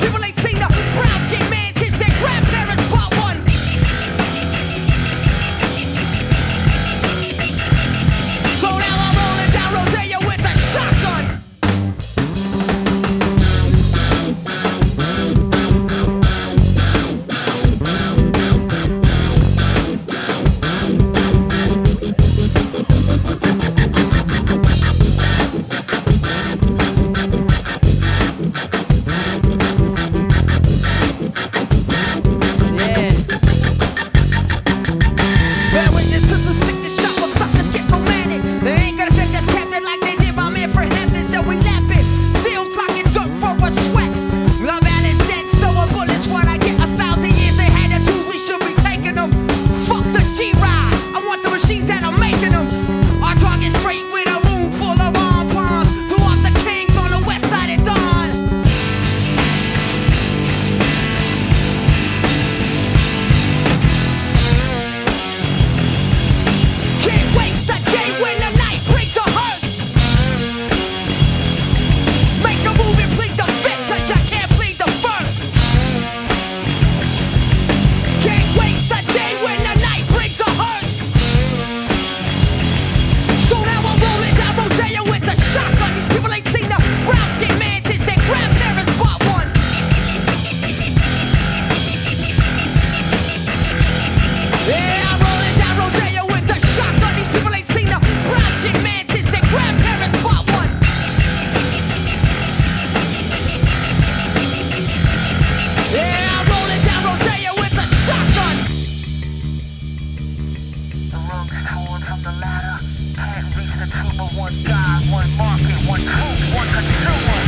These it. torn from the ladder. Can't reach the tumor, one God, one market, one truth, one consumer.